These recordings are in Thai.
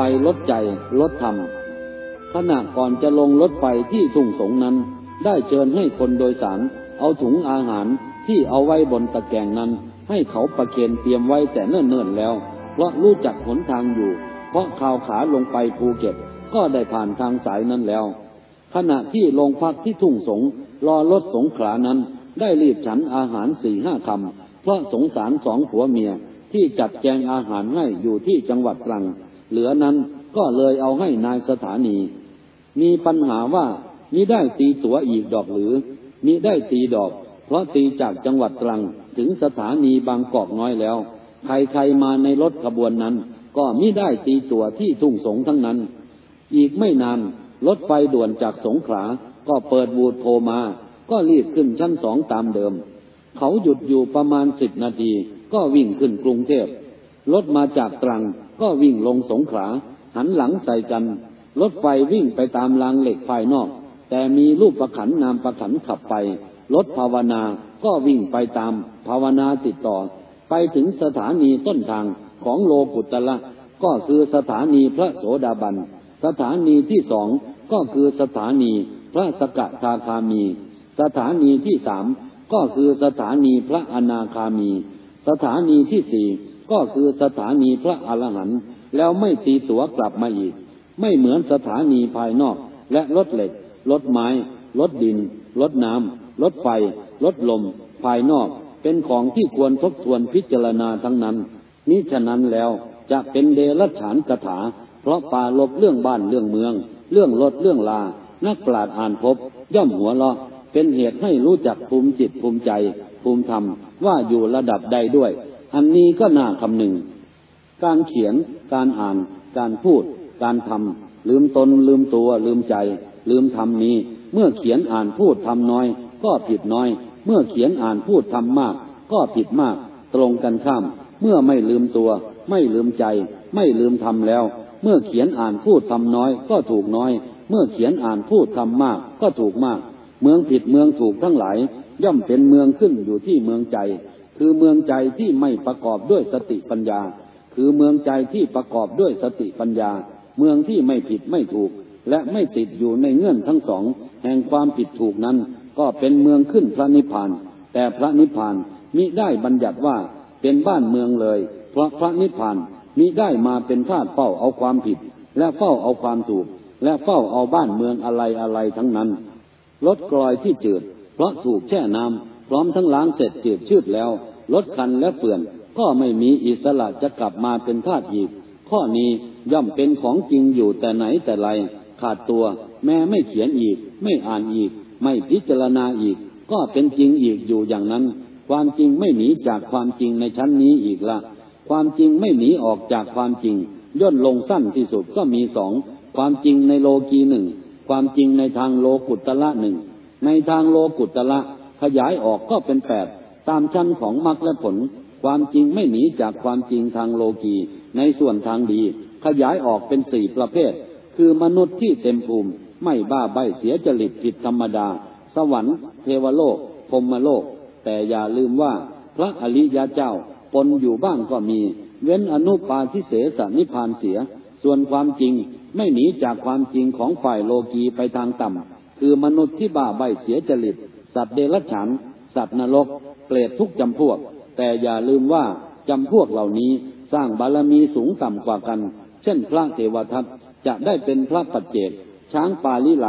ลดไฟลดใจลดธรรมขณะก่อนจะลงรถไฟที่ทุ่งสงนั้น ได้เชิญให้คนโดยสาร เอาถุงอาหารที่เอาไว้บนตะแกรงนั้น ให้เขาประเคนเตรียมไว้แต่เนิ่นๆแล้ว เพราะรู้จักหนทางอยู่ เพราะข่าวขาลงไปภูเก็ตก็ได้ผ่านทางสายนั้นแล้ว ขณะที่ลงพักที่ทุ่งสงรอรถสงขลานั้น ได้รีบฉันอาหารสี่ห้าคำเพราะสงสารสองผัวเมียที่จัดแจงอาหารให้อยู่ที่จังหวัดตรัง เหลือนั้นก็เลยเอาให้นายสถานี มีปัญหาว่ามิได้ตีตั๋วอีกดอกหรือมิได้ตีดอก เพราะตีจากจังหวัดตรังถึงสถานีบางกอกน้อยแล้ว ใครๆมาในรถขบวนนั้น ก็มิได้ตีตั๋วที่ทุ่งสงทั้งนั้น อีกไม่นานรถไฟด่วนจากสงขลาก็เปิดบูดโทรมา ก็รีบขึ้นชั้นสองตามเดิม เขาหยุดอยู่ประมาณสิบนาที ก็วิ่งขึ้นกรุงเทพรถมาจากตรัง ก็วิ่งลงสงขลา หันหลังใส่กัน รถไฟวิ่งไปตามรางเหล็กภายนอก แต่มีรูปประขันนามประขันขับไป รถภาวนาก็วิ่งไปตามภาวนาติดต่อ ไปถึงสถานีต้นทางของโลกุตละ ก็คือสถานีพระโสดาบัน สถานีที่สองก็คือสถานีพระสกทาคามี สถานีที่สามก็คือสถานีพระอนาคามี สถานีที่สี่ ก็คือสถานีพระอรหันต์แล้วไม่ตีตั๋วกลับมาอีก ไม่เหมือนสถานีภายนอก และรถเหล็กรถไม้รถดินรถน้ำรถไฟรถลม ภายนอก เป็นของที่ควรทบทวนพิจารณาทั้งนั้นมิฉะนั้นแล้วจะเป็นเดรัจฉานกถา เพราะป่าลบเรื่องบ้านเรื่องเมือง เรื่องรถเรื่องลา นักปราชญ์อ่านพบ ย่อมหัวเราะเป็นเหตุให้รู้จักภูมิจิตภูมิใจ ภูมิธรรมว่าอยู่ระดับใดด้วย อันนี้ก็น่าคำหนึ่ง การเขียน การอ่าน การพูด การทำลืมตนลืมตัว ลืมใจ ลืมทำนี้ เมื่อเขียนอ่านพูดทำน้อย ก็ผิดน้อย เมื่อเขียนอ่านพูดทำมาก ก็ผิดมาก ตรงกันข้าม เมื่อไม่ลืมตัว ไม่ลืมใจ ไม่ลืมทำแล้ว เมื่อเขียนอ่านพูดทำน้อย ก็ถูกน้อย เมื่อเขียนอ่านพูดทำมาก ก็ถูกมาก เมืองผิดเมืองถูกทั้งหลาย ย่อมเป็นเมืองขึ้นอยู่ที่เมืองใจ คือเมืองใจที่ไม่ประกอบด้วยสติปัญญา คือเมืองใจที่ประกอบด้วยสติปัญญา เมืองที่ไม่ผิดไม่ถูก และไม่ติดอยู่ในเงื่อนทั้งสอง แห่งความผิดถูกนั้น ก็เป็นเมืองขึ้นพระนิพพาน แต่พระนิพพานมิได้บัญญัติว่าเป็นบ้านเมืองเลย เพราะพระนิพพานมิได้มาเป็นธาตุเฝ้าเอาความผิด และเฝ้าเอาความถูก และเฝ้าเอาบ้านเมืองอะไรอะไรทั้งนั้นรถกลอยที่จืด เพราะถูกแช่น้ำพร้อมทั้งล้างเสร็จจืดชืดแล้ว รถคันและเปื่อน ก็ไม่มีอิสระจะกลับมาเป็นธาตุอีก ข้อนี้ย่อมเป็นของจริงอยู่แต่ไหนแต่ไร ขาดตัว แม้ไม่เขียนอีก ไม่อ่านอีก ไม่พิจารณาอีก ก็เป็นจริงอีกอยู่อย่างนั้น ความจริงไม่หนีจากความจริงในชั้นนี้อีกละ ความจริงไม่หนีออกจากความจริง ย่นลงสั้นที่สุดก็มีสองความจริงในโลกีหนึ่งความจริงในทางโลกุตละหนึ่งในทางโลกุตละขยายออกก็เป็นแปด ตามชั้นของมรรคและผล ความจริงไม่หนีจากความจริงทางโลกีในส่วนทางดี ขยายออกเป็นสี่ประเภท คือมนุษย์ที่เต็มภูมิ ไม่บ้าใบเสียจริตผิดธรรมดา สวรรค์ เทวโลกพรมโลก แต่อย่าลืมว่าพระอริยเจ้าปนอยู่บ้างก็มี เว้นอนุปาทิเสสนิพานเสีย ส่วนความจริงไม่หนีจากความจริงของฝ่ายโลกีไปทางต่ำคือมนุษย์ที่บ้าใบเสียจริต สัตว์เดรัจฉาน สัตว์นรกเปรตทุกจำพวก แต่อย่าลืมว่าจำพวกเหล่านี้สร้างบารมีสูงต่ำกว่ากัน เช่นพระเทวทัตจะได้เป็นพระปัจเจก ช้างปาลิไล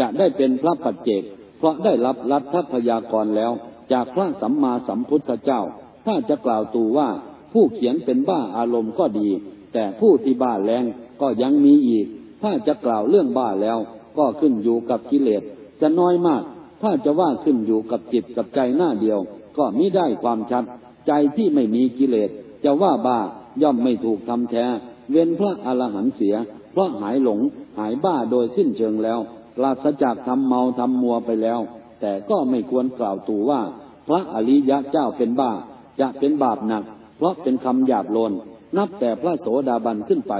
จะได้เป็นพระปัจเจก เพราะได้รับรัฐพยากรแล้ว จากพระสัมมาสัมพุทธเจ้า ถ้าจะกล่าวตูว่าผู้เขียนเป็นบ้าอารมณ์ก็ดี แต่ผู้ที่บ้าแรงก็ยังมีอีก ถ้าจะกล่าวเรื่องบ้าแล้ว ก็ขึ้นอยู่กับกิเลสจะน้อยมาก ถ้าจะว่าขึ้นอยู่กับจิตกับใจหน้าเดียว ก็มิได้ความชัด ใจที่ไม่มีกิเลส จะว่าบ้าย่อมไม่ถูกทำแท้ เว้นพระอรหันต์เสีย เพราะหายหลงหายบ้าโดยสิ้นเชิงแล้วปราศจากทำเมาทำมัวไปแล้ว แต่ก็ไม่ควรกล่าวตู่ว่า พระอริยะเจ้าเป็นบ้า จะเป็นบาปหนัก เพราะเป็นคำหยาบโลน นับแต่พระโสดาบันขึ้นไป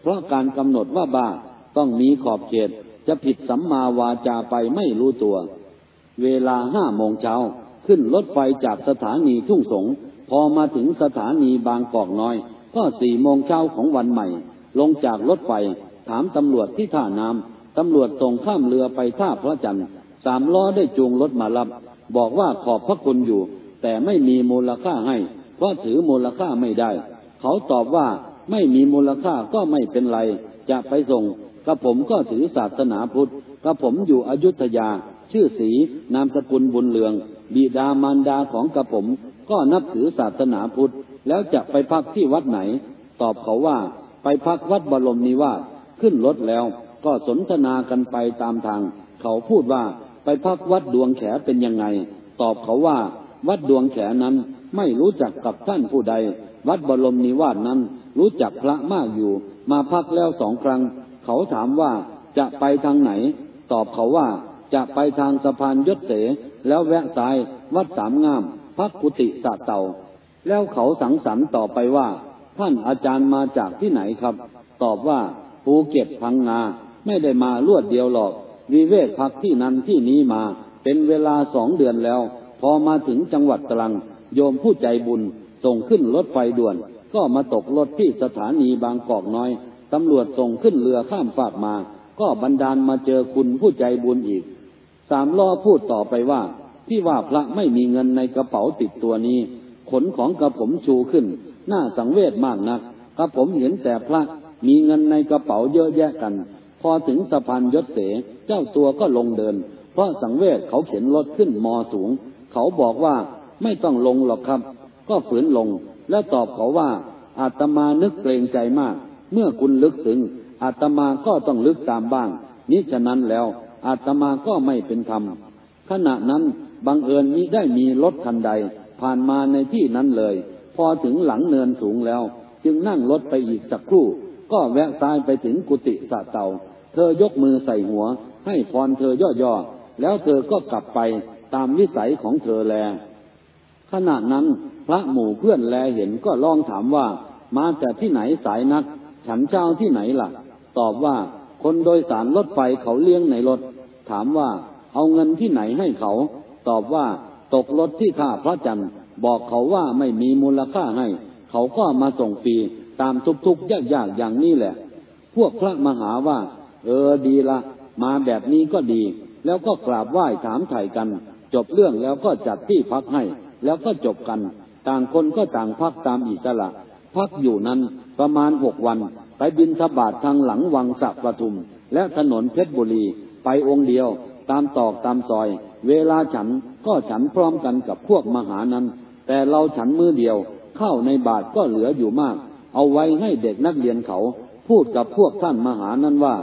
เพราะการกำหนดว่าบ้าต้องมีขอบเขต จะผิดสัมมาวาจาไปไม่รู้ตัว เวลาห้าโมงเช้า ขึ้นรถไฟจากสถานีทุ่งสง พอมาถึงสถานีบางกอกน้อย ก็สี่โมงเช้าของวันใหม่ ลงจากรถไฟ ถามตำรวจที่ท่าน้ำตำรวจส่งข้ามเรือไปท่าพระจันทร์สามล้อได้จูงรถมารับ บอกว่าขอบพระคุณอยู่ แต่ไม่มีมูลค่าให้ เพราะถือมูลค่าไม่ได้ เขาตอบว่าไม่มีมูลค่าก็ไม่เป็นไร จะไปส่งกระผมก็ถือศาสนาพุทธกระผมอยู่อยุธยา ชื่อสีนามสกุลบุญเลือง บิดามารดาของกระผม ก็นับถือศาสนาพุทธ แล้วจะไปพักที่วัดไหน ตอบเขาว่า ไปพักวัดบรมนิวาสขึ้นรถแล้ว ก็สนทนากันไปตามทาง เขาพูดว่าไปพักวัดดวงแขเป็นยังไง ตอบเขาว่า วัดดวงแขนั้นไม่รู้จักกับท่านผู้ใด วัดบรมนิวาสนั้น รู้จักพระมากอยู่ มาพักแล้วสองครั้ง เขาถามว่าจะไปทางไหน ตอบเขาว่า จะไปทางสะพานยศเส แล้วแวะซ้ายวัดสามงาม พักกุฏิสะเตา แล้วเขาสังสรรค์ต่อไปว่า ท่านอาจารย์มาจากที่ไหนครับ ตอบว่าภูเก็ตพังงา ไม่ได้มาลวดเดียวหรอก วิเวกพักที่นั้นที่นี้มา เป็นเวลาสองเดือนแล้ว พอมาถึงจังหวัดตรัง โยมผู้ใจบุญส่งขึ้นรถไฟด่วน ก็มาตกรถที่สถานีบางกอกน้อย ตำรวจส่งขึ้นเรือข้ามฝากมา ก็บันดาลมาเจอคุณผู้ใจบุญอีก สามล้อพูดต่อไปว่า ที่ว่าพระไม่มีเงินในกระเป๋าติดตัวนี้ ขนของกระผมชูขึ้น หน่าสังเวชมากนักกระผมเห็นแต่พระมีเงินในกระเป๋าเยอะแยะกัน พอถึงสะพานยศเส เจ้าตัวก็ลงเดิน เพราะสังเวชเขาเข็นรถขึ้นมอสูง เขาบอกว่าไม่ต้องลงหรอกครับ ก็ฝืนลง แล้วตอบเขาว่าอาตมานึกเกรงใจมาก เมื่อคุณลึกถึง อาตมาก็ต้องลึกตามบ้างนิฉะนั้นแล้วอาตมาก็ไม่เป็นธรรม ขณะนั้นบังเอิญมิได้มีรถคันใด ผ่านมาในที่นั้นเลย พอถึงหลังเนินสูงแล้ว จึงนั่งรถไปอีกสักครู่ ก็แวะซ้ายไปถึงกุฏิสะเตา เธอยกมือใส่หัว ให้พรเธอย่อๆ แล้วเธอก็กลับไปตามวิสัยของเธอแล ขณะนั้นพระหมู่เพื่อนแลเห็นก็ลองถามว่า มาแต่ที่ไหนสายนัก ฉันเจ้าที่ไหนล่ะ ตอบว่าคนโดยสารรถไฟเขาเลี้ยงในรถ ถามว่าเอาเงินที่ไหนให้เขา ตอบว่าตกรถที่ท่าพระจันทร์บอกเขาว่าไม่มีมูลค่าให้ เขาก็มาส่งฟรีตามทุกๆยากๆอย่างนี้แหละ พวกพระมหาว่า เออดีละ มาแบบนี้ก็ดี แล้วก็กราบไหว้ถามไถ่กัน จบเรื่องแล้วก็จัดที่พักให้ แล้วก็จบกัน ต่างคนก็ต่างพักตามอิสระ พักอยู่นั้นประมาณหกวัน ไปบินสบาททางหลังวังสัปะทุม และถนนเพชรบุรีไปองค์เดียว ตามตอกตามซอย เวลาฉันก็ฉันพร้อมกันกับพวกมหานั้น แต่เราฉันมือเดียวเข้าในบาทก็เหลืออยู่มาก เอาไว้ให้เด็กนักเรียนเขา พูดกับพวกท่านมหานั้นว่า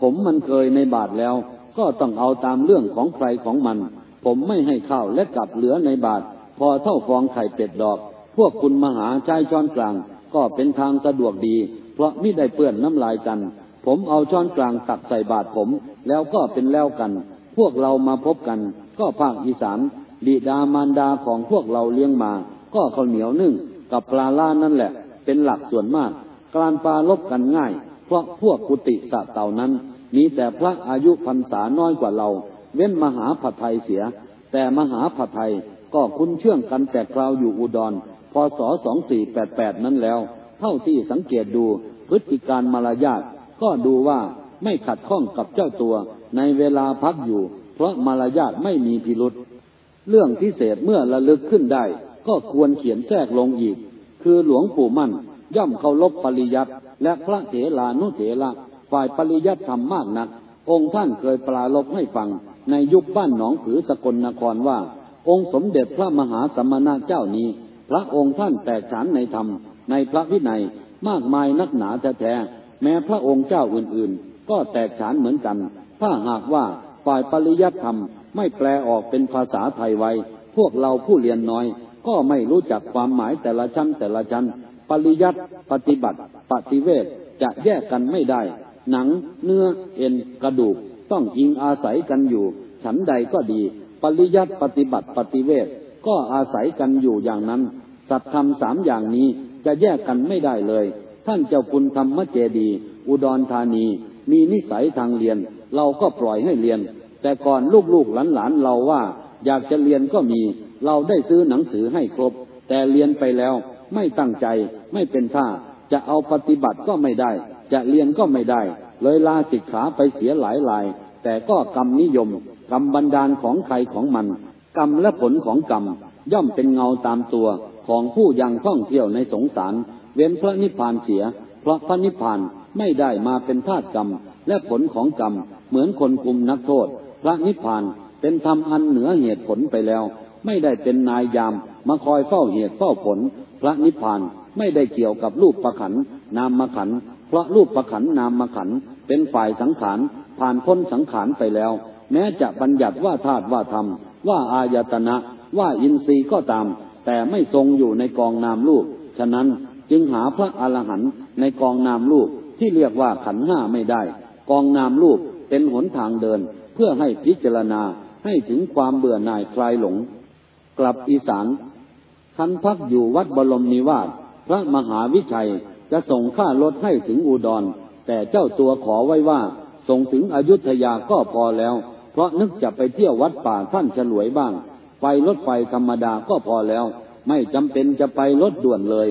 ผมมันเคยในบาทแล้ว ก็ต้องเอาตามเรื่องของใครของมัน ผมไม่ให้ข้าวและกลับเหลือในบาท พอเท่าฟองไข่เป็ดดอก พวกคุณมหาใช้ช้อนกลาง ก็เป็นทางสะดวกดี เพราะไม่ได้เปื้อนน้ำลายกัน ผมเอาช้อนกลางตักใส่บาทผม แล้วก็เป็นแล้วกัน พวกเรามาพบกัน ก็ภาคอีสานบิดามารดาของพวกเราเลี้ยงมา ก็ข้าวเหนียวนึ่งกับปลาล่านั่นแหละ เป็นหลักส่วนมาก การปลาลบกันง่าย เพราะพวกกุฏิสะเต่านั้น มีแต่พระอายุพรรษาน้อยกว่าเรา เว้นมหาผัดไทยเสีย แต่มหาผัดไทยก็คุ้นเชื่องกันแต่คราวอยู่อุดรพศ2488 นั้นแล้ว เท่าที่สังเกตดูพฤติการมารยาทก็ดูว่าไม่ขัดข้องกับเจ้าตัวในเวลาพักอยู่ เพราะมารยาทไม่มีพิรุษเรื่องพิเศษเมื่อระลึกขึ้นได้ ก็ควรเขียนแทรกลงอีก คือหลวงปู่มั่น ย่อมเคารพปริยัติและพระเถรานุเถระฝ่ายปริยัติธรรมมากนัก องค์ท่านเคยปราลบให้ฟัง ในยุคบ้านหนองผือสกลนครว่า องค์สมเด็จพระมหาสมณะเจ้านี้ พระองค์ท่านแตกฉานในธรรม ในพระวินัยมากมายนักหนาแท้ๆแม้พระองค์เจ้าอื่นๆ ก็แตกฉานเหมือนกัน ถ้าหากว่าฝ่ายปริยัติธรรมไม่แปลออกเป็นภาษาไทยไว้ พวกเราผู้เรียนน้อย ก็ไม่รู้จักความหมายแต่ละชั้นแต่ละชั้น ปริยัติปฏิบัติ ปฏิเวทจะแยกกันไม่ได้ หนัง เนื้อ เอ็น กระดูก ต้องอิงอาศัยกันอยู่ ฉันใดก็ดี ปริยัติปฏิบัติปฏิเวทก็อาศัยกันอยู่อย่างนั้น สัตธรรมสามอย่างนี้ จะแยกกันไม่ได้เลย ท่านเจ้าคุณธรรมเจดี อุดรธานี มีนิสัยทางเรียน เราก็ปล่อยให้เรียน แต่ก่อนลูกๆหลานๆเราว่า อยากจะเรียนก็มี เราได้ซื้อหนังสือให้ครบ แต่เรียนไปแล้ว ไม่ตั้งใจไม่เป็นท่า จะเอาปฏิบัติก็ไม่ได้ จะเรียนก็ไม่ได้ เลยลาสิกขาไปเสียหลายลาย แต่ก็กรรมนิยม กรรมบันดาลของใครของมัน กรรมและผลของกรรมย่อมเป็นเงาตามตัว ของผู้ยังท่องเที่ยวในสงสาร เว้นพระนิพพานเสีย เพราะพระนิพพานไม่ได้มาเป็นธาตุกรรม และผลของกรรม เหมือนคนคุมนักโทษ พระนิพพานเป็นธรรมอันเหนือเหตุผลไปแล้ว ไม่ได้เป็นนายยาม มาคอยเฝ้าเหตุเฝ้าผล พระนิพพานไม่ได้เกี่ยวกับรูปประขันนามขันเพราะรูปประขันนามขันเป็นฝ่ายสังขารผ่านพ้นสังขารไปแล้ว แม้จะบัญญัติว่าธาตุว่าธรรม ว่าอายตนะ ว่าอินทรีย์ก็ตาม แต่ไม่ทรงอยู่ในกองนามรูป ฉะนั้นจึงหาพระอรหันต์ในกองนามรูปที่เรียกว่าขันห้าไม่ได้ กองนามรูปเป็นหนทางเดิน เพื่อให้พิจารณาให้ถึงความเบื่อหน่ายคลายหลง กลับอีสานคันพักอยู่วัดบรมนิวาสพระมหาวิชัยจะส่งค่ารถให้ถึงอุดร แต่เจ้าตัวขอไว้ว่าส่งถึงอยุธยาก็พอแล้ว เพราะนึกจะไปเที่ยววัดป่าท่านฉลวยบ้าง ไปรถไฟธรรมดาก็พอแล้ว ไม่จำเป็นจะไปรถด่วนเลย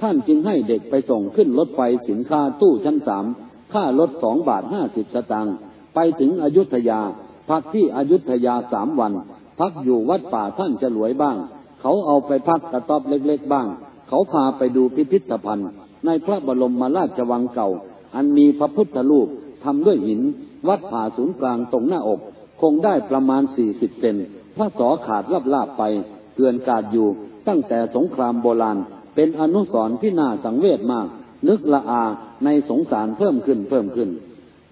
ท่านจึงให้เด็กไปส่งขึ้นรถไฟสินค้าตู้ชั้นสามค่ารถสองบาทห้าสิบสตางค์ไปถึงอยุธยา พักที่อยุธยาสามวัน พักอยู่วัดป่าท่านฉลวยบ้าง เขาเอาไปพักกระต๊อบเล็กๆบ้าง เขาพาไปดูพิพิธภัณฑ์ ในพระบรมมราชวังเก่า อันมีพระพุทธรูปทำด้วยหิน วัดผ่าศูนย์กลางตรงหน้าอก คงได้ประมาณสี่สิบเซน ระสอขาดลาบไปเกลื่อนกาดอยู่ ตั้งแต่สงครามโบราณ เป็นอนุสร์ที่น่าสังเวชมาก นึกละอาในสงสารเพิ่มขึ้นเพิ่มขึ้น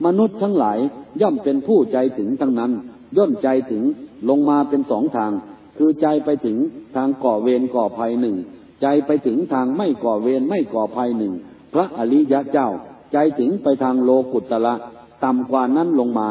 มนุษย์ทั้งหลายย่อมเป็นผู้ใจถึงทั้งนั้น ย่นใจถึงลงมาเป็นสองทาง คือใจไปถึงทางก่อเวรก่อภัยหนึ่ง ใจไปถึงทางไม่ก่อเวรไม่ก่อภัยหนึ่ง พระอริยะเจ้า ใจถึงไปทางโลกุตละต่ำกว่านั้นลงมา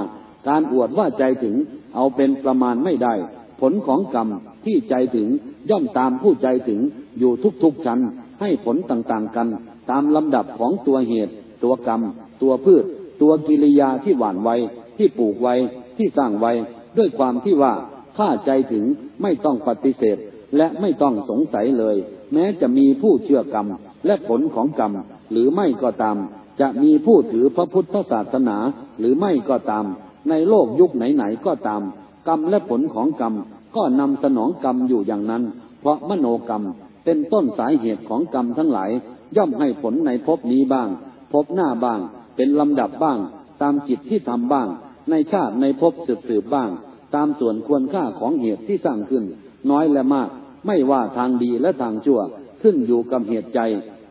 การอวดว่าใจถึงเอาเป็นประมาณไม่ได้ ผลของกรรมที่ใจถึงย่อมตามผู้ใจถึงอยู่ทุกๆชั้นให้ผลต่างๆกัน ตามลำดับของตัวเหตุ ตัวกรรม ตัวพืช ตัวกิริยาที่หว่านไว้ ที่ปลูกไว้ ที่สร้างไว้ ด้วยความที่ว่าถ้าใจถึงไม่ต้องปฏิเสธ และไม่ต้องสงสัยเลย แม้จะมีผู้เชื่อกรรม และผลของกรรม หรือไม่ก็ตาม จะมีผู้ถือพระพุทธศาสนา หรือไม่ก็ตาม ในโลกยุคไหนๆก็ตาม กรรมและผลของกรรมก็นำสนองกรรมอยู่อย่างนั้น เพราะมโนกรรมเป็นต้นสายเหตุของกรรมทั้งหลาย ย่อมให้ผลในภพนี้บ้าง ภพหน้าบ้าง เป็นลำดับบ้าง ตามจิตที่ทำบ้าง ในชาติในภพสืบๆบ้าง ตามส่วนควรค่าของเหตุที่สร้างขึ้น น้อยและมาก ไม่ว่าทางดีและทางชั่ว ขึ้นอยู่กับเหตุใจ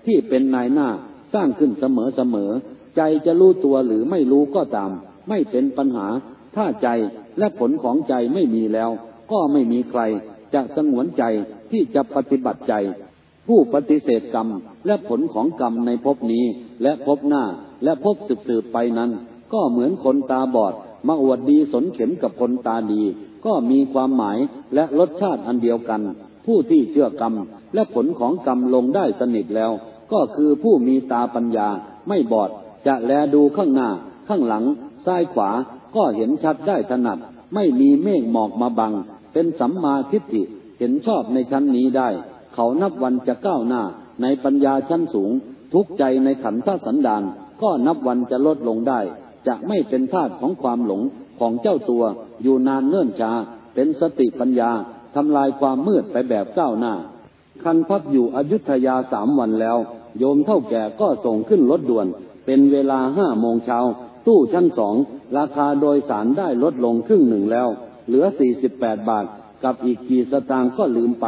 ที่เป็นนายหน้าสร้างขึ้นเสมอเสมอ ใจจะรู้ตัวหรือไม่รู้ก็ตาม ไม่เป็นปัญหา ถ้าใจ และผลของใจไม่มีแล้ว ก็ไม่มีใครจะสงวนใจที่จะปฏิบัติใจ ผู้ปฏิเสธกรรมและผลของกรรมในภพนี้และภพหน้าและภพสืบๆไปนั้น ก็เหมือนคนตาบอดมาอวดดีสนเข็มกับคนตาดี ก็มีความหมายและรสชาติอันเดียวกัน ผู้ที่เชื่อกรรมและผลของกรรมลงได้สนิทแล้ว ก็คือผู้มีตาปัญญาไม่บอดจะแลดูข้างหน้า ข้างหลัง ซ้ายขวา ก็เห็นชัดได้ถนัด ไม่มีเมฆหมอกมาบัง เป็นสัมมาทิฏฐิเห็นชอบในชั้นนี้ได้ เขานับวันจะก้าวหน้า ในปัญญาชั้นสูง ทุกใจในขันธสันดาน ก็นับวันจะลดลงได้ จะไม่เป็นธาตุของความหลงของเจ้าตัว อยู่นานเนื่นช้า เป็นสติปัญญาทำลายความมืดไปแบบก้าวหน้า คันพักอยู่อยุธยาสามวันแล้ว โยมเท่าแก่ก็ส่งขึ้นรถด่วน เป็นเวลาห้าโมงเช้า ตู้ชั้นสองราคาโดยสารได้ลดลงครึ่งหนึ่งแล้ว เหลือสี่สิบแปดบาท กับอีกกี่สตางค์ก็ลืมไป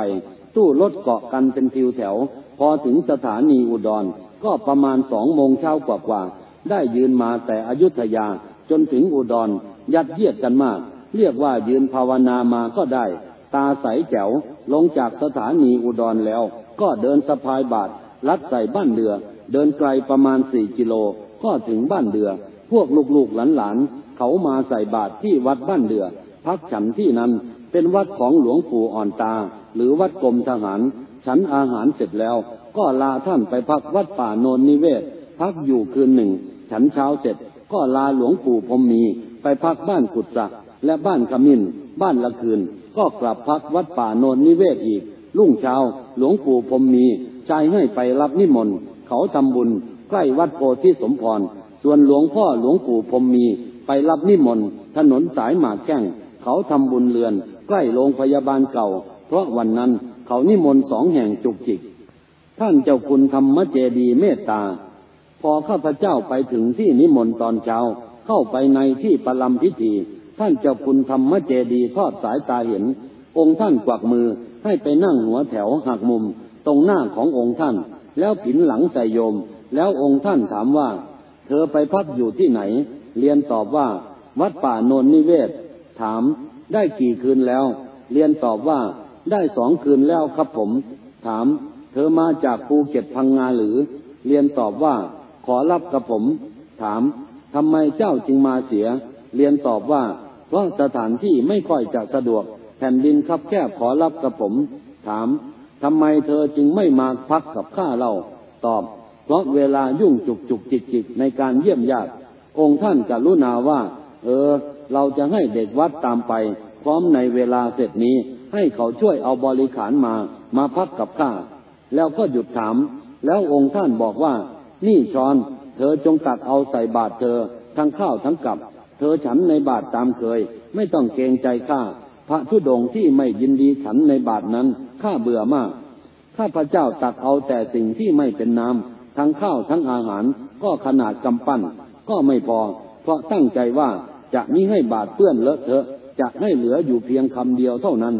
ตู้รถเกาะกันเป็นทิวแถว พอถึงสถานีอุดร ก็ประมาณสองโมงเช้ากว่าๆ ได้ยืนมาแต่อยุธยาจนถึงอุดร ยัดเยียดกันมาก เรียกว่ายืนภาวนามาก็ได้ ตาใสแจ๋ว ลงจากสถานีอุดรแล้ว ก็เดินสะพายบาทลัดใส่บ้านเดือ เดินไกลประมาณสี่กิโล ก็ถึงบ้านเดือ พวกลูกๆหลานๆเขามาใส่บาตรที่วัดบ้านเดือ พักฉันที่นั้นเป็นวัดของหลวงปู่อ่อนตา หรือวัดกรมทหาร ฉันอาหารเสร็จแล้ว ก็ลาท่านไปพักวัดป่าโนนนิเวศ พักอยู่คืนหนึ่ง ฉันเช้าเสร็จก็ลาหลวงปู่พมมี ไปพักบ้านกุศะและบ้านขมินบ้านละคืน ก็กลับพักวัดป่าโนนนิเวศอีก รุ่งเช้า หลวงปู่พมมีใจให้ไปรับนิมนต์ เขาทำบุญใกล้วัดโพธิสมพร ส่วนหลวงพ่อหลวงปู่พรมมีไปรับนิมนต์ถนนสายหมากแข้งเขาทำบุญเรือน ใกล้โรงพยาบาลเก่า เพราะวันนั้นเขานิมนต์สองแห่งจุกจิก ท่านเจ้าคุณธรรมเจดีเมตตา พอข้าพเจ้าไปถึงที่นิมนต์ตอนเช้า เข้าไปในที่ประลำพิธี ท่านเจ้าคุณธรรมเจดีทอดสายตาเห็น องค์ท่านกวักมือให้ไปนั่งหัวแถวหักมุม ตรงหน้าขององค์ท่าน แล้วผินหลังใส่โยม แล้วองค์ท่านถามว่า เธอไปพักอยู่ที่ไหน เรียนตอบว่า วัดป่าโนนนิเวศ ถาม ได้กี่คืนแล้ว เรียนตอบว่า ได้สองคืนแล้วครับผม ถาม เธอมาจากภูเก็ตพังงาหรือ เรียนตอบว่า ขอรับกับผม ถามทำไมเจ้าจึงมาเสีย เรียนตอบว่า เพราะสถานที่ไม่ค่อยจะสะดวก แผ่นดินคับแคบขอรับกับผม ถามทำไมเธอจึงไม่มาพักกับข้าเรา ตอบ เพราะเวลายุ่งจุกจุกจิกจิกในการเยี่ยมญาติองค์ท่านกรุณาว่า เออ เราจะให้เด็กวัดตามไป พร้อมในเวลาเสร็จนี้ ให้เขาช่วยเอาบริขารมา มาพักกับข้า แล้วก็หยุดถาม แล้วองค์ท่านบอกว่า นี่ช้อน เธอจงตักเอาใส่บาตรเธอ ทั้งข้าวทั้งกับ เธอฉันในบาตรตามเคย ไม่ต้องเกรงใจข้า พระธุดงที่ไม่ยินดีฉันในบาตรนั้นข้าเบื่อมาก ข้าพระเจ้าตักเอาแต่สิ่งที่ไม่เป็นน้ำ ทั้งข้าวทั้งอาหารก็ขนาดกำปั้นก็ไม่พอ เพราะตั้งใจว่าจะมิให้บาดเปื้อนเลอะเทอะ จะให้เหลืออยู่เพียงคำเดียวเท่านั้น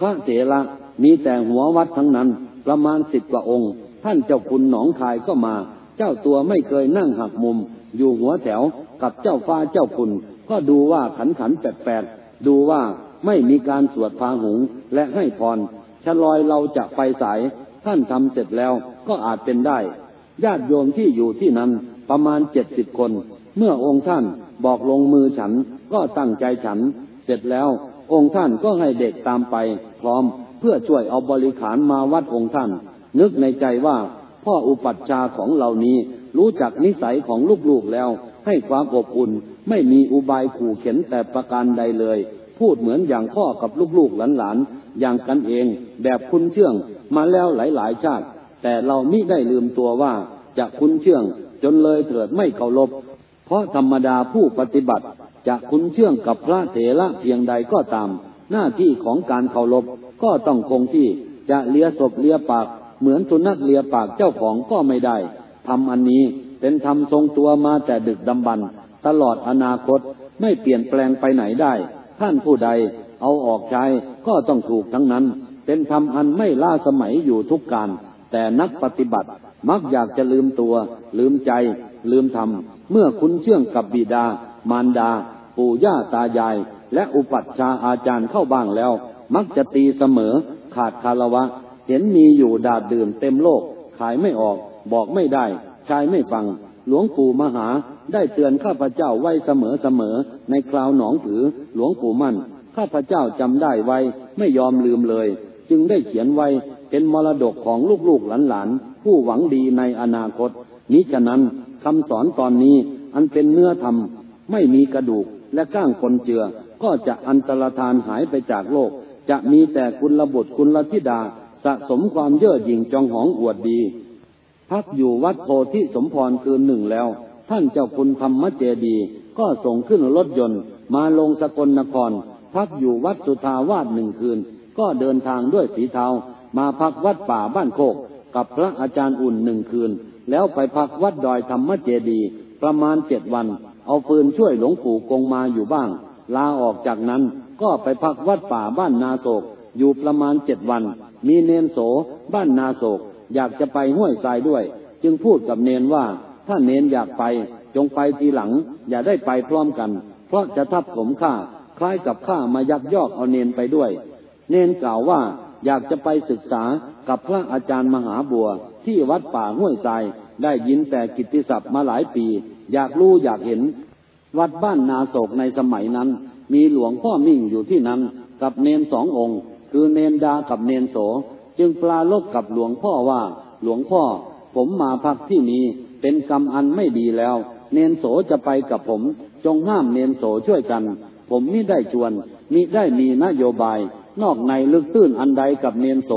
พระเถระมีแต่หัววัดทั้งนั้น ประมาณสิบกว่าองค์ ท่านเจ้าคุณหนองคายก็มา เจ้าตัวไม่เคยนั่งหักมุม อยู่หัวแถวกับเจ้าฟ้าเจ้าคุณ ก็ดูว่าขันขันแปดแปดดูว่าไม่มีการสวดพาหุงและให้พรชะลอยเราจะไปสาย ท่านทำเสร็จแล้วก็อาจเป็นได้ ญาติโยมที่อยู่ที่นั้นประมาณเจ็ดสิบคน เมื่อองค์ท่านบอกลงมือฉันก็ตั้งใจฉัน เสร็จแล้ว องค์ท่านก็ให้เด็กตามไป พร้อมเพื่อช่วยเอาบริขารมาวัดองค์ท่าน นึกในใจว่าพ่ออุปัชฌาย์ของเหล่านี้รู้จักนิสัยของลูกๆแล้ว ให้ความอบอุ่นไม่มีอุบายขู่เข็นแต่ประการใดเลย พูดเหมือนอย่างพ่อกับลูกๆหลานๆอย่างกันเอง แบบคุณเชื่องมาแล้วหลายๆชาติ แต่เรามิได้ลืมตัวว่าจะคุณเชื่องจนเลยเถิดไม่เคารพ เพราะธรรมดาผู้ปฏิบัติจะคุ้นเชื่องกับพระเถระเพียงใดก็ตาม หน้าที่ของการเคารพก็ต้องคงที่จะเลียศพเลียปากเหมือนสุนัขเลียปากเจ้าของก็ไม่ได้ทำอันนี้เป็นธรรมทรงตัวมาแต่ดึกดำบรรตลอดอนาคตไม่เปลี่ยนแปลงไปไหนได้ ท่านผู้ใดเอาออกใช้ก็ต้องถูกทั้งนั้น เป็นธรรมอันไม่ล่าสมัยอยู่ทุกการ แต่นักปฏิบัติมักอยากจะลืมตัว ลืมใจ ลืมธรรม เมื่อคุ้นเชื่องกับบิดา มารดา ปู่ย่าตายาย และอุปัชฌาย์อาจารย์เข้าบ้างแล้ว มักจะตีเสมอ ขาดคารวะ เห็นมีอยู่ดาดดื่มเต็มโลก ขายไม่ออก บอกไม่ได้ ชายไม่ฟัง หลวงปู่มหาได้เตือนข้าพเจ้าไว้เสมอเสมอในคราวหนองผือหลวงปู่มั่น ข้าพเจ้าจำได้ไว้ไม่ยอมลืมเลย จึงได้เขียนไว้ เป็นมรดกของลูกๆหลานๆ ผู้หวังดีในอนาคต นี้ฉะนั้นคำสอนตอนนี้อันเป็นเนื้อธรรม ไม่มีกระดูกและก้างคนเจือ ก็จะอันตรธานหายไปจากโลก จะมีแต่คุณระบุตรคุณลธิดา สะสมความเย่อหยิ่งจองหองอวดดี พักอยู่วัดโพธิสมพรคืนหนึ่งแล้ว ท่านเจ้าคุณธรรมเจดี ก็ส่งขึ้นรถยนต์ มาลงสกลนคร พักอยู่วัดสุทาวาสหนึ่งคืน ก็เดินทางด้วยสีเทา มาพักวัดป่าบ้านโคก กับพระอาจารย์อุ่นหนึ่งคืน แล้วไปพักวัดดอยธรรมเจดี ประมาณเจ็ดวัน เอาฟืนช่วยหลวงปู่กงมาอยู่บ้าง ลาออกจากนั้นก็ไปพักวัดป่าบ้านนาโศก อยู่ประมาณเจ็ดวัน มีเนนโสบ้านนาโศก อยากจะไปห้วยทรายด้วย จึงพูดกับเนนว่า ถ้าเนนอยากไปจงไปทีหลัง อย่าได้ไปพร้อมกัน เพราะจะทับผมข้าคล้ายกับข้ามายักยอกเอาเนนไปด้วย เนนกล่าวว่า อยากจะไปศึกษากับพระอาจารย์มหาบัว ที่วัดป่าห้วยทราย ได้ยินแต่กิตติศัพท์มาหลายปี อยากรู้อยากเห็น วัดบ้านนาโศกในสมัยนั้น มีหลวงพ่อมิ่งอยู่ที่นั้น กับเนนสององค์ คือเนนดากับเนนโส จึงปลาลบกับหลวงพ่อว่า หลวงพ่อ ผมมาพักที่นี้เป็นกรรมอันไม่ดีแล้ว เนนโสจะไปกับผม จงห้ามเนนโสช่วยกัน ผมมิได้ชวนมิได้มีนโยบาย นอกในลึกตื้นอันใดกับเนนโส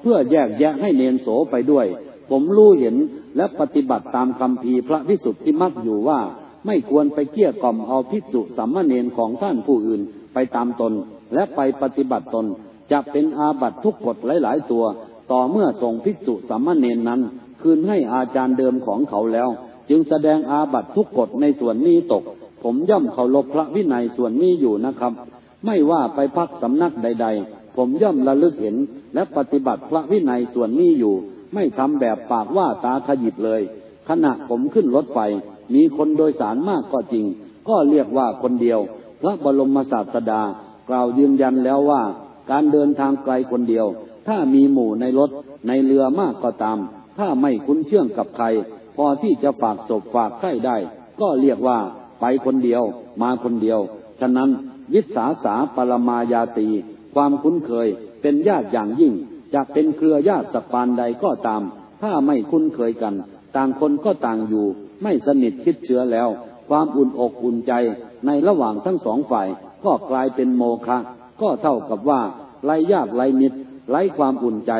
เพื่อแยกแยะให้เนนโสไปด้วย ผมรู้เห็นและปฏิบัติตามคำพีพระวิสุทธิมักอยู่ว่า ไม่ควรไปเกี้ยกล่อมเอาภิกษุสัมมาเนนของท่านผู้อื่นไปตามตน และไปปฏิบัติตน จะเป็นอาบัตทุกกฎหลาย ๆ ตัว ต่อเมื่อส่งภิกษุสัมมาเนนนั้น คืนให้อาจารย์เดิมของเขาแล้ว จึงแสดงอาบัตทุกกฎในส่วนนี้ตก ผมย่อมเคารพพระวินัยส่วนนี้อยู่นะครับ ไม่ว่าไปพักสำนักใด ๆ ผมย่อมระลึกเห็น และปฏิบัติพระวินัยส่วนนี้อยู่ ไม่ทำแบบปากว่าตาขยิบเลย ขณะผมขึ้นรถไฟ มีคนโดยสารมากก็จริง ก็เรียกว่าคนเดียว พระบรมศาสดา กล่าวยืนยันแล้วว่า การเดินทางไกลคนเดียว ถ้ามีหมู่ในรถในเรือมากก็ตาม ถ้าไม่คุ้นเชื่องกับใคร พอที่จะฝากศพฝากไข้ได้ ก็เรียกว่าไปคนเดียว มาคนเดียว ฉะนั้น วิสาสาปรมายาตี ความคุ้นเคยเป็นญาติอย่างยิ่ง จะเป็นเครือญาติสปานใดก็ตาม ถ้าไม่คุ้นเคยกัน ต่างคนก็ต่างอยู่ ไม่สนิทชิดเชื้อแล้ว ความอุ่นอกอุ่นใจในระหว่างทั้งสองฝ่าย ก็กลายเป็นโมฆะก็เท่ากับว่าไรญาติไรมิตรไรความอุ่นใจ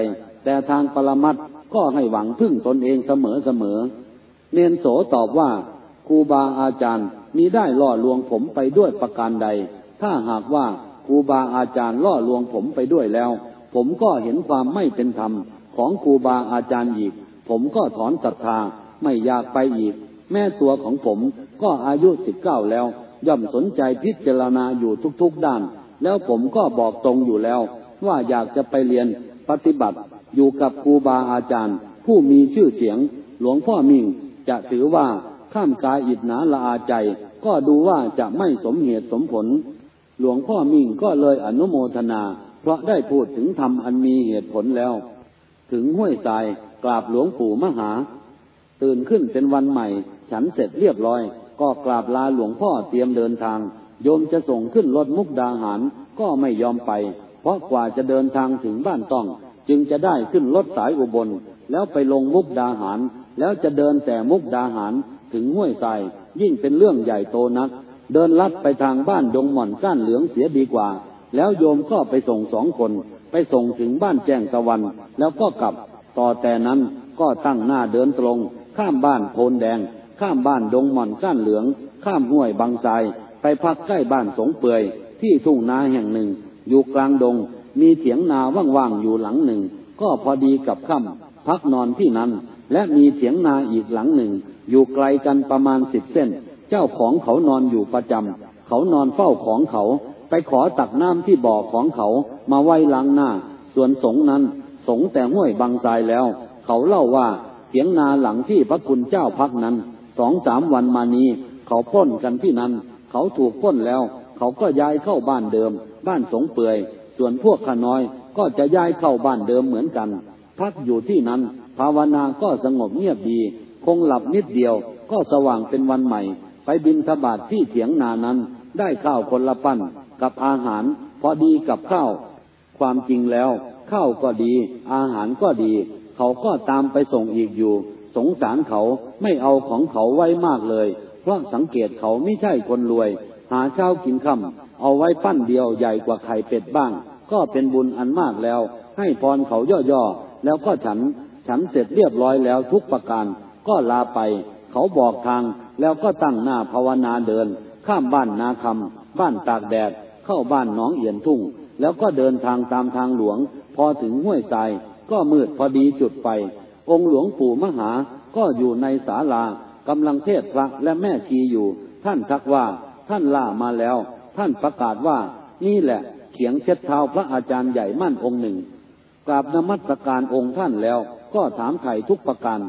แต่ทางปรมัตก็ให้หวังพึ่งตนเองเสมอเสมอ เนนโสตอบว่าครูบาอาจารย์มีได้ล่อลวงผมไปด้วยประการใด ถ้าหากว่าครูบาอาจารย์ล่อลวงผมไปด้วยแล้ว ผมก็เห็นความไม่เป็นธรรมของครูบาอาจารย์อีก ผมก็ถอนศรัทธาไม่อยากไปอีก แม่ตัวของผมก็อายุสิบเก้าแล้ว ย่อมสนใจพิจารณาอยู่ทุกๆด้าน แล้วผมก็บอกตรงอยู่แล้ว ว่าอยากจะไปเรียนปฏิบัติอยู่กับครูบาอาจารย์ ผู้มีชื่อเสียง หลวงพ่อมิ่งจะถือว่าข้ามกายอิดหนาละอาใจ ก็ดูว่าจะไม่สมเหตุสมผล หลวงพ่อมิ่งก็เลยอนุโมทนา เพราะได้พูดถึงธรรมอันมีเหตุผลแล้ว ถึงห้วยทรายกราบหลวงปู่มหา ตื่นขึ้นเป็นวันใหม่ ฉันเสร็จเรียบร้อย ก็กราบลาหลวงพ่อเตรียมเดินทาง โยมจะส่งขึ้นรถมุกดาหารก็ไม่ยอมไป เพราะกว่าจะเดินทางถึงบ้านต้อง จึงจะได้ขึ้นรถสายอุบล แล้วไปลงมุกดาหาร แล้วจะเดินแต่มุกดาหารถึงห้วยทรายยิ่งเป็นเรื่องใหญ่โตนัก เดินลัดไปทางบ้านดงหม่อนก้านเหลืองเสียดีกว่า แล้วโยมก็ไปส่งสองคน ไปส่งถึงบ้านแจ้งตะวัน แล้วก็กลับ ต่อแต่นั้นก็ตั้งหน้าเดินตรง ข้ามบ้านโพนแดง ข้ามบ้านดงหม่อนก้านเหลือง ข้ามห้วยบางทราย ไปพักใกล้บ้านสงเปื่อยที่ทุ่งนาแห่งหนึ่ง อยู่กลางดง มีเถียงนาว่างๆอยู่หลังหนึ่ง ก็พอดีกับค่ำพักนอนที่นั้น และมีเถียงนาอีกหลังหนึ่ง อยู่ไกลกันประมาณสิบเส้น เจ้าของเขานอนอยู่ประจำ เขานอนเฝ้าของเขา ไปขอตักน้ำที่บ่อของเขามาไว้ล้างหน้า ส่วนสงนั้น สงแต่ห้วยบางทรายแล้ว เขาเล่าว่าเถียงนาหลังที่พระคุณเจ้าพักนั้น สองสามวันมานี้ เขาพ้นกันที่นั้น เขาถูกพ้นแล้ว เขาก็ย้ายเข้าบ้านเดิม บ้านสงเปื่อย ส่วนพวกขาน้อยก็จะย้ายเข้าบ้านเดิมเหมือนกัน พักอยู่ที่นั้น ภาวนาก็สงบเงียบดี คงหลับนิดเดียวก็สว่างเป็นวันใหม่ ไปบินทบาทที่เถียงนานั้น ได้ข้าวคนละปั้นกับอาหารพอดีกับข้าว ความจริงแล้ว ข้าวก็ดี อาหารก็ดี เขาก็ตามไปส่งอีกอยู่ สงสารเขาไม่เอาของเขาไว้มากเลย เพราะสังเกตเขาไม่ใช่คนรวย หาเช้ากินค่ำเอาไว้ปั้นเดียวใหญ่กว่าไข่เป็ดบ้าง ก็เป็นบุญอันมากแล้ว ให้พรเขาย่อๆแล้วก็ฉัน ฉันเสร็จเรียบร้อยแล้วทุกประการก็ลาไป เขาบอกทาง แล้วก็ตั้งหน้าภาวนาเดิน ข้ามบ้านนาคำบ้านตากแดด เข้าบ้านหนองเอียนทุ่ง แล้วก็เดินทางตามทางหลวง พอถึงห้วยทราย ก็มืดพอดีจุดไฟ องค์หลวงปู่มหา ก็อยู่ในศาลากำลังเทศพระและแม่ชีอยู่ ท่านทักว่าท่านล่ามาแล้ว ท่านประกาศว่า นี่แหละเขียงเช็ดเท้าพระอาจารย์ใหญ่มั่นองค์หนึ่งกราบนมัสการองค์ท่านแล้ว ก็ถามไถ่ทุกประการ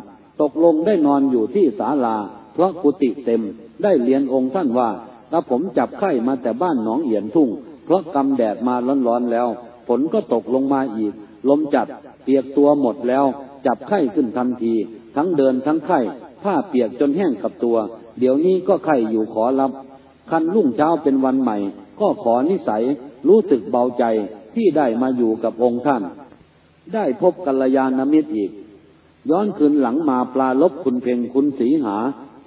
ตกลงได้นอนอยู่ที่ศาลา เพราะกุฏิเต็มได้เรียนองค์ท่านว่าถ้าผมจับไข้มาแต่บ้านหนองเอียนทุ่ง เพราะกำแดดมาร้อนๆแล้ว ฝนก็ตกลงมาอีก ลมจัดเปียกตัวหมดแล้ว จับไข้ขึ้นทันที ทั้งเดินทั้งไข้ผ้าเปียกจนแห้งกับตัว เดี๋ยวนี้ก็ไข้อยู่ขอรับ คันรุ่งเช้าเป็นวันใหม่ ก็ขอนิสัย รู้สึกเบาใจที่ได้มาอยู่กับองค์ท่าน ได้พบกัลยาณมิตรอีก ย้อนคืนหลังมาปลาลบคุณเพ่งคุณสีหา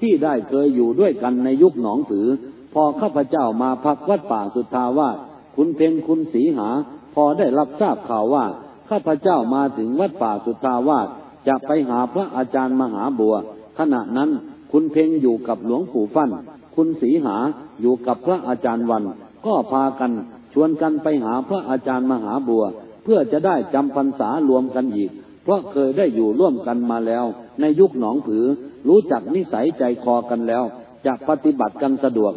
ที่ได้เคยอยู่ด้วยกันในยุคหนองถือ พอข้าพเจ้ามาพักวัดป่าสุทธาวาสคุณเพ่งคุณสีหา พอได้รับทราบข่าวว่าข้าพเจ้ามาถึงวัดป่าสุทธาวาสจะไปหาพระอาจารย์มหาบัว ขณะนั้นคุณเพ่งอยู่กับหลวงปู่ฟัน่นคุณสีหาอยู่กับพระอาจารย์วัน ก็พากันชวนกันไปหาพระอาจารย์มหาบัว เพื่อจะได้จำพรรษารวมกันอีก เพราะเคยได้อยู่ร่วมกันมาแล้ว ในยุคหนองผือ รู้จักนิสัยใจคอกันแล้วจะปฏิบัติกันสะดวก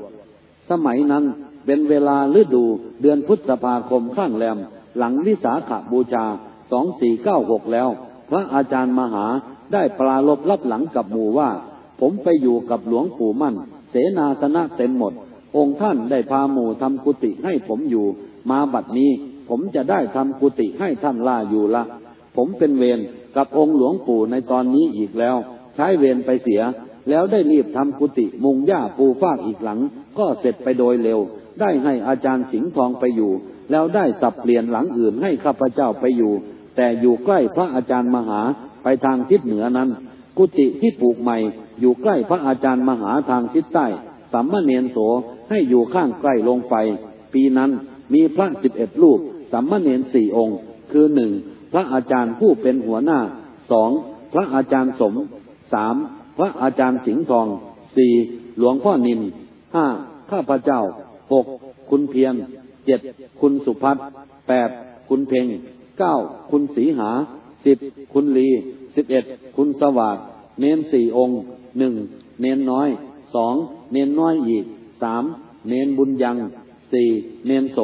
สมัยนั้นเป็นเวลาฤดูเดือนพุทธภาคมข้างแรม หลังวิสาขบูชาสองสี่เก้าหกแล้ว พระอาจารย์มหาได้ปลาลบรับหลังกับหมู่ว่า ผมไปอยู่กับหลวงปู่มั่น เสนาสนะเต็มหมด องค์ท่านได้พาหมู่ทำกุฏิให้ผมอยู่ มาบัดนี้ผมจะได้ทำกุฏิให้ท่านล่าอยู่ละ ผมเป็นเวรกับองค์หลวงปู่ในตอนนี้อีกแล้ว ช้เวรไปเสีย แล้วได้รีบทำกุฏิมุงหญ้าปูฟากอีกหลัง ก็เสร็จไปโดยเร็ว ได้ให้อาจารย์สิงห์ทองไปอยู่ แล้วได้สับเปลี่ยนหลังอื่นให้ข้าพเจ้าไปอยู่ แต่อยู่ใกล้พระอาจารย์มหาไปทางทิศเหนือนั้น กุฏิที่ปลูกใหม่ อยู่ใกล้พระอาจารย์มหาทางทิศใต้สัมมาเนนโสให้อยู่ข้างใกล้ลงไป ปีนั้นมีพระสิบเอ็ดรูปสัมมาเนนสี่องค์ คือหนึ่งพระอาจารย์ผู้เป็นหัวหน้าสองพระอาจารย์สม สามพระอาจารย์สิงห์ทองสี่หลวงพ่อนินห้าข้าพเจ้าหกคุณเพียงเจ็ดคุณสุพัฒแปดคุณเพ่งเก้าคุณสีหาสิบคุณลีสิบเอ็ดคุณสวัสดเน้นสี่องค์หนึ่งเน้นน้อยสองเน้นน้อยอีกสามเน้นบุญยังสี่เน้นโส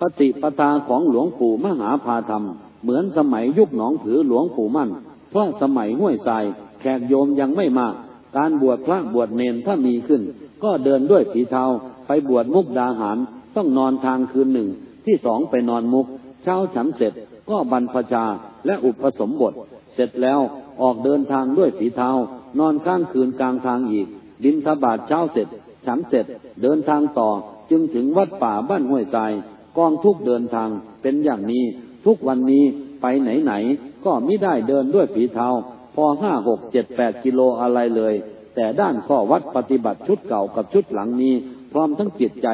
ปฏิปทาของหลวงปู่มหาพาธรรม เหมือนสมัยยุคหนองถือหลวงปู่มั่น เพราะสมัยห้วยทราย แขกโยมยังไม่มาก การบวชพระบวชเนนถ้ามีขึ้น ก็เดินด้วยฝีเทาไปบวชมุกดาหาร ต้องนอนทางคืนหนึ่ง ที่สองไปนอนมุก เช้าฉันเสร็จก็บรรพชาและอุปสมบท เสร็จแล้วออกเดินทางด้วยฝีเทานอนข้างคืนกลางทางอีกดินทบาทเช้าเสร็จฉันเสร็จเดินทางต่อจึงถึงวัดป่าบ้านห้วยทรายกองทุกเดินทางเป็นอย่างนี้ ทุกวันนี้ไปไหนไหนก็ไม่ได้เดินด้วยฝีเทา พอห้าหกเจ็ดแปดกิโลอะไรเลย แต่ด้านข้อวัดปฏิบัติชุดเก่ากับชุดหลังนี้ พร้อมทั้งจิตใจ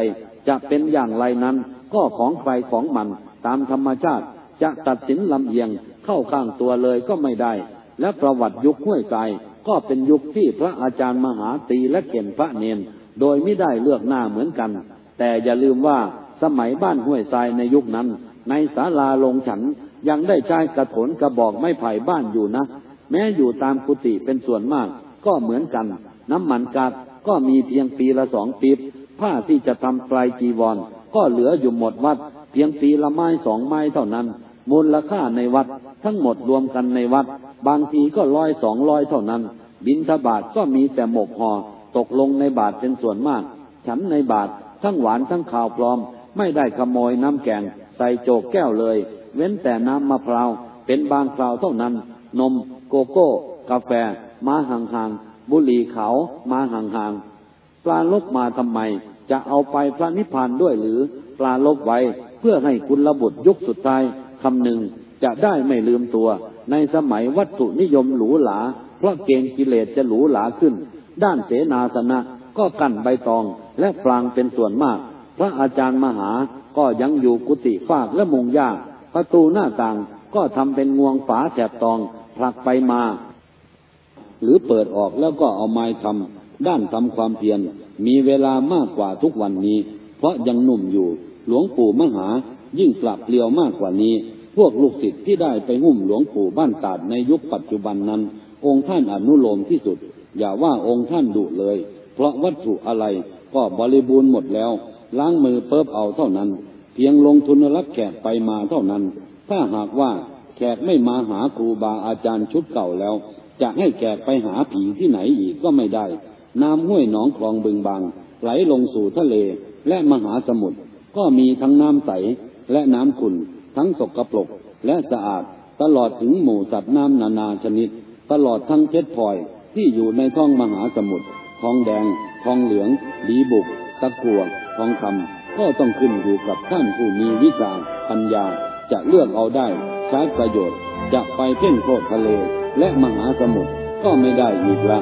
จะเป็นอย่างไรนั้น ก็ของใครของมันตามธรรมชาติจะตัดสินลำเอียงเข้าข้างตัวเลยก็ไม่ได้ และประวัติยุคห้วยทรายก็เป็นยุคที่พระอาจารย์มหาตีและเข็นพระเนนโดยไม่ได้เลือกหน้าเหมือนกัน แต่อย่าลืมว่าสมัยบ้านห้วยทรายในยุคนั้น ในศาลาลงฉันยังได้ใช้กระถนกระบอกไม้ไผ่บ้านอยู่นะ แม้อยู่ตามกุฏิเป็นส่วนมาก ก็เหมือนกัน น้ำมันกาดก็มีเพียงปีละสองปีบผ้าที่จะทำปลายจีวร ก็เหลืออยู่หมดวัด เพียงปีละไม้สองไม้เท่านั้น มูลค่าในวัดทั้งหมดรวมกันในวัด บางทีก็ร้อยสองร้อยเท่านั้น บินทบาทก็มีแต่หมกหอ่อตกลงในบาทเป็นส่วนมาก ฉันในบาททั้งหวานทั้งข่าวปลอม ไม่ได้ขโมยน้ำแกงใส่โจกแก้วเลย เว้นแต่น้ำมะพร้าวเป็นบางคราวเท่านั้น นม โกโก้ กาแฟ มาห่างๆ บุหรี่เขามาห่างๆ ปลาลบมาทำไม จะเอาไปพระนิพพานด้วยหรือ ปลาลบไว้เพื่อให้คุณระบุยุคสุดท้ายคำหนึ่งจะได้ไม่ลืมตัว ในสมัยวัตถุนิยมหรูหราเพราะเกณฑ์กิเลสจะหรูหราขึ้น ด้านเสนาสนะก็กั้นใบตองและปรางเป็นส่วนมาก พระอาจารย์มหาก็ยังอยู่กุฏิฟากและมุงยากประตูหน้าต่างก็ทำเป็นงวงฝาแถบตอง ผลักไปมา หรือเปิดออกแล้วก็เอาไม้ทำด้านทำความเพียรมีเวลามากกว่าทุกวันนี้ เพราะยังหนุ่มอยู่ หลวงปู่มหา ยิ่งปรับเปลี่ยวมากกว่านี้ พวกลูกศิษย์ที่ได้ไปหุ้มหลวงปู่บ้านตาดในยุคปัจจุบันนั้น องค์ท่านอนุโลมที่สุด อย่าว่าองค์ท่านดุเลย เพราะวัตถุอะไรก็บริบูรณ์หมดแล้ว ล้างมือเปิบเอาเท่านั้น เพียงลงทุนรับแขกไปมาเท่านั้น ถ้าหากว่า แขกไม่มาหาครูบาอาจารย์ชุดเก่าแล้ว จะให้แขกไปหาผีที่ไหนอีกก็ไม่ได้ น้ำห้วยหนองคลองบึงบาง ไหลลงสู่ทะเลและมหาสมุทรก็มีทั้งน้ำใสและน้ำขุ่นทั้งสกปรกและสะอาด ตลอดถึงหมู่สัตว์น้ำนานาชนิด ตลอดทั้งเพชรพลอยที่อยู่ในท้องมหาสมุทรทองแดง ทองเหลืองดีบุก ตะกัวทองคำก็ต้องขึ้นอยู่กับท่านผู้มีวิชาปัญญาจะเลือกเอาได้ ใช้ประโยชน์จะไปเพ่งโทษทะเลและมหาสมุทรก็ไม่ได้อีกละ